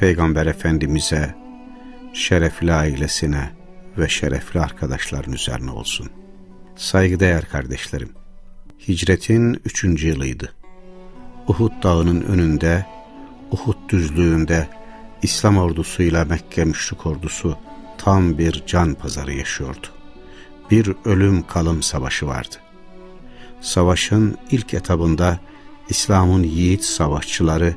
Peygamber Efendimiz'e, şerefli ailesine ve şerefli arkadaşların üzerine olsun. Saygıdeğer kardeşlerim, hicretin üçüncü yılıydı. Uhud dağının önünde, Uhud düzlüğünde İslam ordusuyla Mekke müşrik ordusu tam bir can pazarı yaşıyordu. Bir ölüm kalım savaşı vardı. Savaşın ilk etabında İslam'ın yiğit savaşçıları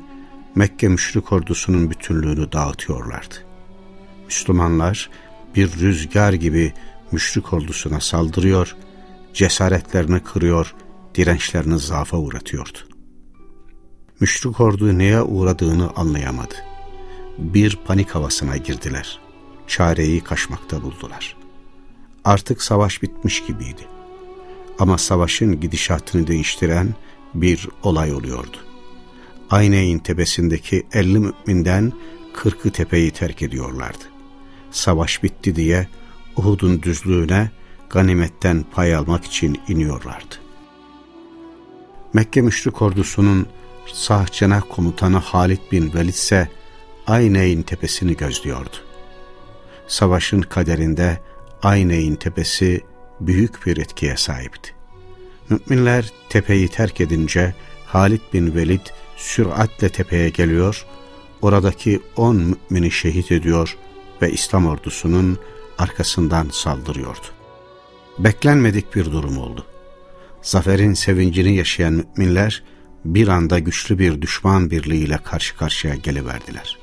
Mekke müşrik ordusunun bütünlüğünü dağıtıyorlardı. Müslümanlar bir rüzgar gibi müşrik ordusuna saldırıyor, cesaretlerini kırıyor, dirençlerini zaafa uğratıyordu. Müşrik ordu neye uğradığını anlayamadı. Bir panik havasına girdiler. Çareyi kaçmakta buldular. Artık savaş bitmiş gibiydi. Ama savaşın gidişatını değiştiren bir olay oluyordu. Ayneyn tepesindeki 50 müminden 40'ı tepeyi terk ediyorlardı. Savaş bitti diye Uhud'un düzlüğüne ganimetten pay almak için iniyorlardı. Mekke müşrik ordusunun sağ komutanı Halid bin Velid ise Ayneyn tepesini gözlüyordu. Savaşın kaderinde Ayneyn tepesi büyük bir etkiye sahipti. Müminler tepeyi terk edince Halid bin Velid süratle tepeye geliyor, oradaki on mümini şehit ediyor ve İslam ordusunun arkasından saldırıyordu. Beklenmedik bir durum oldu. Zaferin sevincini yaşayan müminler bir anda güçlü bir düşman birliğiyle karşı karşıya geliverdiler.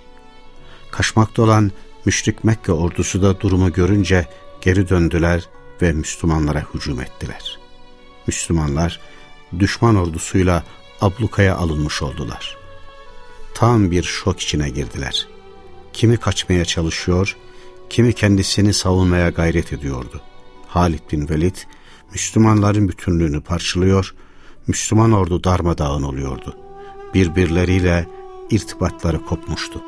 Kaçmakta olan müşrik Mekke ordusu da durumu görünce geri döndüler ve Müslümanlara hücum ettiler. Müslümanlar düşman ordusuyla ablukaya alınmış oldular. Tam bir şok içine girdiler. Kimi kaçmaya çalışıyor, kimi kendisini savunmaya gayret ediyordu. Halid bin Velid, Müslümanların bütünlüğünü parçalıyor, Müslüman ordu darmadağın oluyordu. Birbirleriyle irtibatları kopmuştu.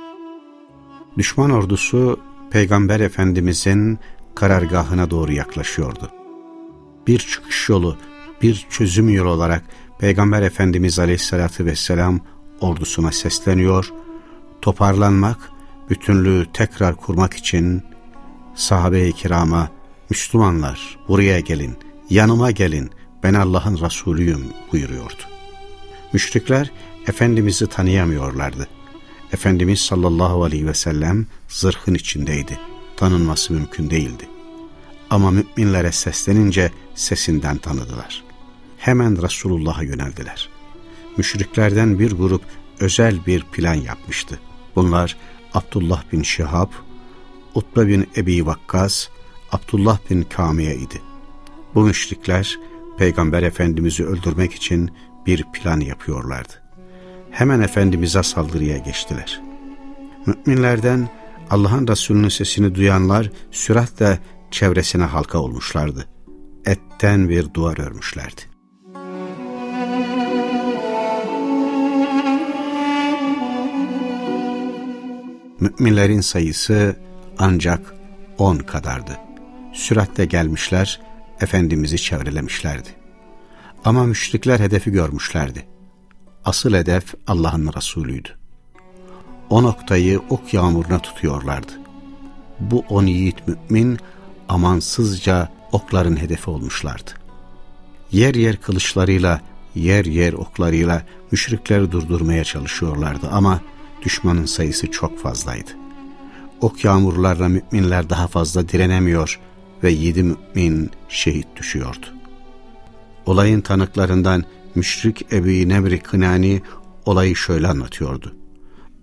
Düşman ordusu Peygamber Efendimizin karargahına doğru yaklaşıyordu. Bir çıkış yolu, bir çözüm yolu olarak Peygamber Efendimiz Aleyhisselatü Vesselam ordusuna sesleniyor, toparlanmak, bütünlüğü tekrar kurmak için sahabe-i kirama, Müslümanlar buraya gelin, yanıma gelin, ben Allah'ın Resulüyüm buyuruyordu. Müşrikler Efendimiz'i tanıyamıyorlardı. Efendimiz sallallahu aleyhi ve sellem zırhın içindeydi. Tanınması mümkün değildi. Ama müminlere seslenince sesinden tanıdılar hemen Resulullah'a yöneldiler. Müşriklerden bir grup özel bir plan yapmıştı. Bunlar Abdullah bin Şihab, Utbe bin Ebi Vakkas, Abdullah bin Kamiye idi. Bu müşrikler Peygamber Efendimiz'i öldürmek için bir plan yapıyorlardı. Hemen Efendimiz'e saldırıya geçtiler. Müminlerden Allah'ın Resulü'nün sesini duyanlar süratle çevresine halka olmuşlardı. Etten bir duvar örmüşlerdi. Müminlerin sayısı ancak on kadardı. Süratle gelmişler, Efendimiz'i çevrelemişlerdi. Ama müşrikler hedefi görmüşlerdi. Asıl hedef Allah'ın Resulüydü. O noktayı ok yağmuruna tutuyorlardı. Bu on yiğit mümin amansızca okların hedefi olmuşlardı. Yer yer kılıçlarıyla, yer yer oklarıyla müşrikleri durdurmaya çalışıyorlardı ama düşmanın sayısı çok fazlaydı. Ok yağmurlarla müminler daha fazla direnemiyor ve yedi mümin şehit düşüyordu. Olayın tanıklarından müşrik Ebu Nebri Kınani olayı şöyle anlatıyordu.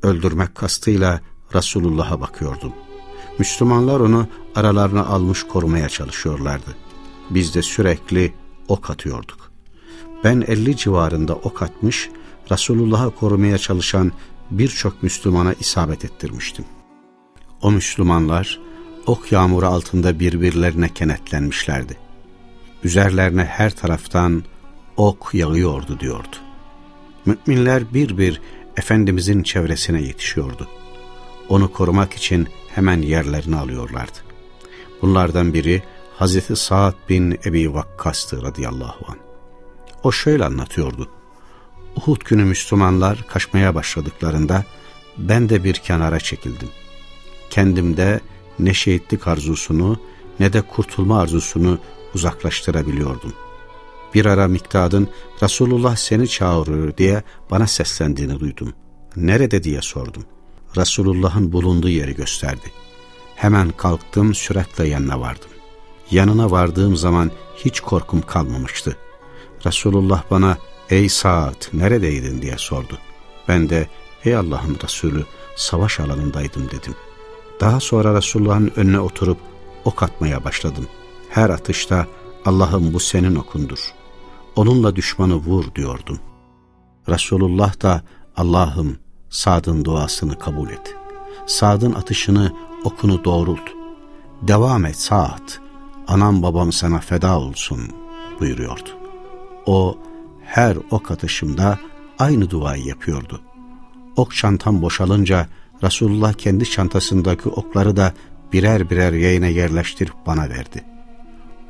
Öldürmek kastıyla Resulullah'a bakıyordum. Müslümanlar onu aralarına almış korumaya çalışıyorlardı. Biz de sürekli ok atıyorduk. Ben elli civarında ok atmış, Resulullah'ı korumaya çalışan birçok Müslümana isabet ettirmiştim. O Müslümanlar ok yağmuru altında birbirlerine kenetlenmişlerdi. Üzerlerine her taraftan ok yağıyordu diyordu. Müminler bir bir Efendimizin çevresine yetişiyordu. Onu korumak için hemen yerlerini alıyorlardı. Bunlardan biri Hazreti Sa'd bin Ebi Vakkas'tı radıyallahu anh. O şöyle anlatıyordu. Uhud günü Müslümanlar kaçmaya başladıklarında ben de bir kenara çekildim. Kendimde ne şehitlik arzusunu ne de kurtulma arzusunu uzaklaştırabiliyordum. Bir ara Miktad'ın Resulullah seni çağırıyor diye bana seslendiğini duydum. Nerede diye sordum. Resulullah'ın bulunduğu yeri gösterdi. Hemen kalktım süratle yanına vardım. Yanına vardığım zaman hiç korkum kalmamıştı. Resulullah bana ''Ey Sa'd neredeydin?'' diye sordu. Ben de ''Ey Allah'ın Resulü savaş alanındaydım.'' dedim. Daha sonra Resulullah'ın önüne oturup ok atmaya başladım. Her atışta Allah'ım bu senin okundur. Onunla düşmanı vur diyordum. Resulullah da Allah'ım Sad'ın duasını kabul et. Sad'ın atışını okunu doğrult. Devam et Sa'd. Anam babam sana feda olsun buyuruyordu. O her ok atışımda aynı duayı yapıyordu. Ok çantam boşalınca Resulullah kendi çantasındaki okları da birer birer yayına yerleştirip bana verdi.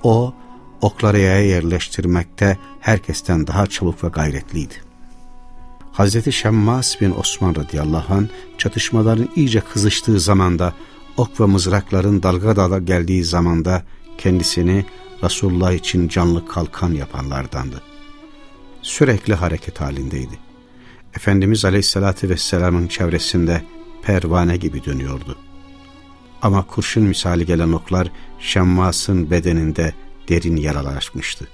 O, okları yaya yerleştirmekte herkesten daha çabuk ve gayretliydi. Hz. Şemmas bin Osman radıyallahu anh çatışmaların iyice kızıştığı zamanda ok ve mızrakların dalga dalga geldiği zamanda kendisini Resulullah için canlı kalkan yapanlardandı. Sürekli hareket halindeydi. Efendimiz Aleyhisselatü Vesselam'ın çevresinde pervane gibi dönüyordu. Ama kurşun misali gelen oklar Şemmas'ın bedeninde derin yaralar açmıştı.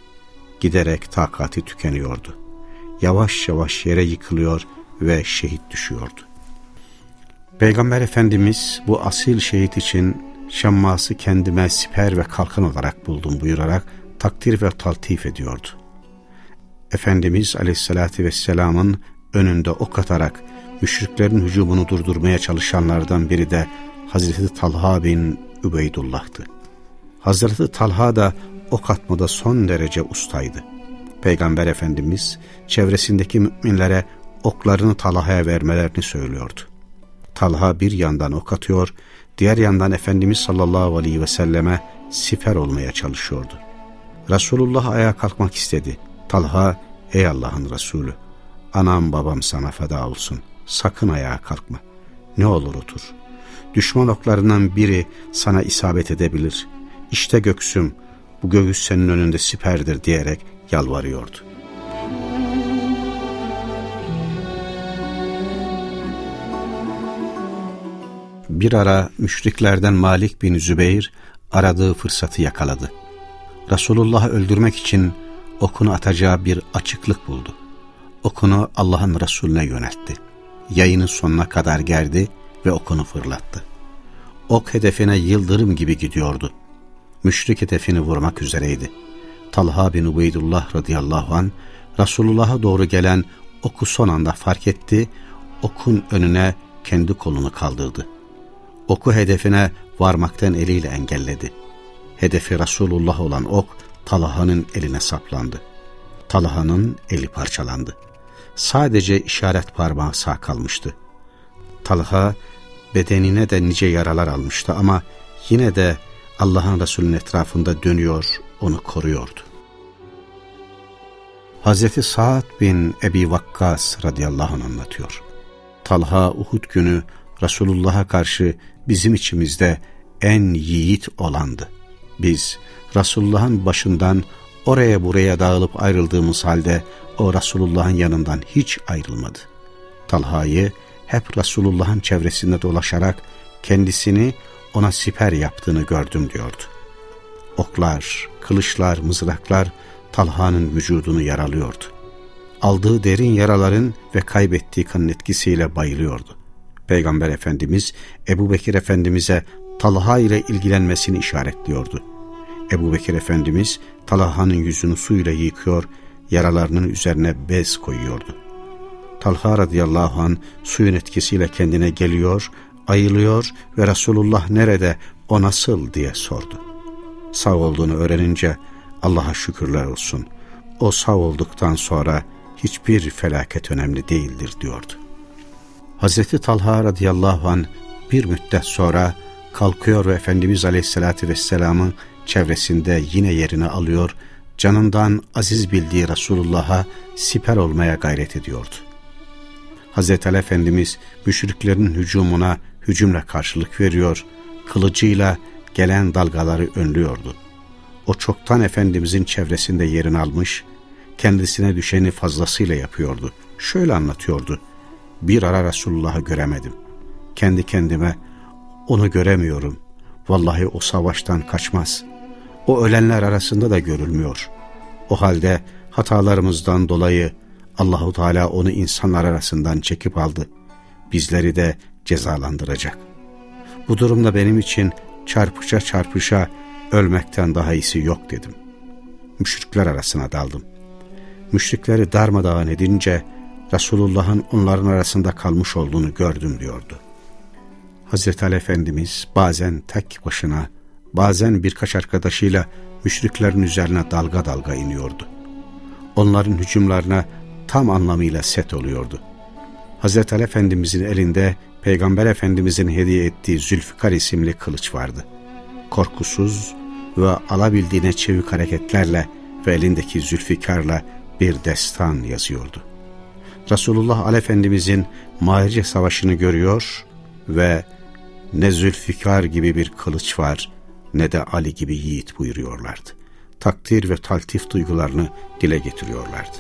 Giderek takati tükeniyordu. Yavaş yavaş yere yıkılıyor ve şehit düşüyordu. Peygamber Efendimiz bu asil şehit için Şemmas'ı kendime siper ve kalkan olarak buldum buyurarak takdir ve taltif ediyordu. Efendimiz Aleyhisselatü Vesselam'ın önünde ok atarak müşriklerin hücumunu durdurmaya çalışanlardan biri de Hazreti Talha bin Übeydullah'tı. Hazreti Talha da ok atmada son derece ustaydı. Peygamber Efendimiz çevresindeki müminlere oklarını Talha'ya vermelerini söylüyordu. Talha bir yandan ok atıyor, diğer yandan Efendimiz sallallahu aleyhi ve selleme siper olmaya çalışıyordu. Resulullah ayağa kalkmak istedi. Talha, ey Allah'ın Resulü, anam babam sana feda olsun, sakın ayağa kalkma. Ne olur otur. Düşman oklarından biri sana isabet edebilir. İşte göksüm, bu göğüs senin önünde siperdir diyerek yalvarıyordu. Bir ara müşriklerden Malik bin Zübeyir aradığı fırsatı yakaladı. Resulullah'ı öldürmek için okunu atacağı bir açıklık buldu. Okunu Allah'ın Resulüne yöneltti. Yayının sonuna kadar gerdi ve okunu fırlattı. Ok hedefine yıldırım gibi gidiyordu. Müşrik hedefini vurmak üzereydi. Talha bin Ubeydullah radıyallahu an Resulullah'a doğru gelen oku son anda fark etti, okun önüne kendi kolunu kaldırdı. Oku hedefine varmaktan eliyle engelledi. Hedefi Resulullah olan ok Talha'nın eline saplandı. Talha'nın eli parçalandı. Sadece işaret parmağı sağ kalmıştı. Talha bedenine de nice yaralar almıştı ama yine de Allah'ın Resulü'nün etrafında dönüyor, onu koruyordu. Hazreti Sa'd bin Ebi Vakkas radıyallahu anh anlatıyor. Talha Uhud günü Resulullah'a karşı bizim içimizde en yiğit olandı. Biz Resulullah'ın başından oraya buraya dağılıp ayrıldığımız halde o Resulullah'ın yanından hiç ayrılmadı. Talha'yı hep Resulullah'ın çevresinde dolaşarak kendisini ona siper yaptığını gördüm diyordu. Oklar, kılıçlar, mızraklar Talha'nın vücudunu yaralıyordu. Aldığı derin yaraların ve kaybettiği kanın etkisiyle bayılıyordu. Peygamber Efendimiz Ebu Bekir Efendimiz'e Talha ile ilgilenmesini işaretliyordu. Ebu Bekir Efendimiz Talha'nın yüzünü suyla yıkıyor, yaralarının üzerine bez koyuyordu. Talha radıyallahu an suyun etkisiyle kendine geliyor, Ayılıyor ve Resulullah nerede, o nasıl diye sordu. Sağ olduğunu öğrenince Allah'a şükürler olsun. O sağ olduktan sonra hiçbir felaket önemli değildir diyordu. Hazreti Talha radıyallahu an bir müddet sonra kalkıyor ve Efendimiz aleyhissalatü vesselamın çevresinde yine yerini alıyor, canından aziz bildiği Resulullah'a siper olmaya gayret ediyordu. Hazreti Ali Efendimiz müşriklerin hücumuna hücumla karşılık veriyor, kılıcıyla gelen dalgaları önlüyordu. O çoktan Efendimizin çevresinde yerini almış, kendisine düşeni fazlasıyla yapıyordu. Şöyle anlatıyordu, bir ara Resulullah'ı göremedim. Kendi kendime, onu göremiyorum. Vallahi o savaştan kaçmaz. O ölenler arasında da görülmüyor. O halde hatalarımızdan dolayı Allahu Teala onu insanlar arasından çekip aldı. Bizleri de cezalandıracak. Bu durumda benim için çarpışa çarpışa ölmekten daha iyisi yok dedim. Müşrikler arasına daldım. Müşrikleri darmadağın edince Resulullah'ın onların arasında kalmış olduğunu gördüm diyordu. Hazreti Ali Efendimiz bazen tek başına, bazen birkaç arkadaşıyla müşriklerin üzerine dalga dalga iniyordu. Onların hücumlarına tam anlamıyla set oluyordu. Hazreti Ali Efendimizin elinde Peygamber Efendimizin hediye ettiği Zülfikar isimli kılıç vardı. Korkusuz ve alabildiğine çevik hareketlerle ve elindeki Zülfikar'la bir destan yazıyordu. Resulullah Ali Efendimizin Mahirce Savaşı'nı görüyor ve ne Zülfikar gibi bir kılıç var ne de Ali gibi yiğit buyuruyorlardı. Takdir ve taltif duygularını dile getiriyorlardı.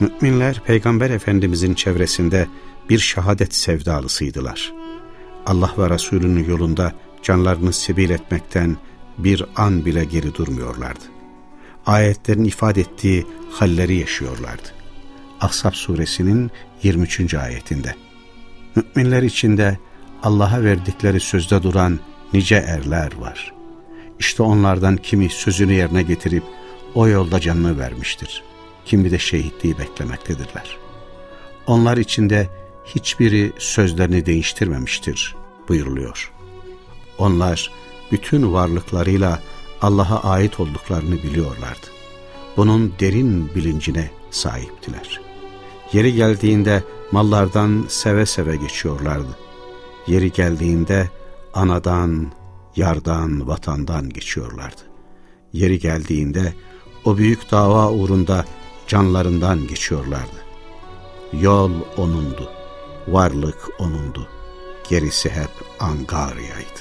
Müminler Peygamber Efendimizin çevresinde bir şehadet sevdalısıydılar. Allah ve Resulünün yolunda canlarını sebil etmekten bir an bile geri durmuyorlardı. Ayetlerin ifade ettiği halleri yaşıyorlardı. Ahzab suresinin 23. ayetinde. Müminler içinde Allah'a verdikleri sözde duran nice erler var. İşte onlardan kimi sözünü yerine getirip o yolda canını vermiştir. Kimi de şehitliği beklemektedirler. Onlar içinde hiçbiri sözlerini değiştirmemiştir buyuruluyor. Onlar bütün varlıklarıyla Allah'a ait olduklarını biliyorlardı. Bunun derin bilincine sahiptiler. Yeri geldiğinde mallardan seve seve geçiyorlardı. Yeri geldiğinde anadan, yardan, vatandan geçiyorlardı. Yeri geldiğinde o büyük dava uğrunda canlarından geçiyorlardı. Yol O'nundu, varlık O'nundu, gerisi hep Angarya'ydı.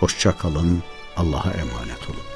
Hoşça kalın, Allah'a emanet olun.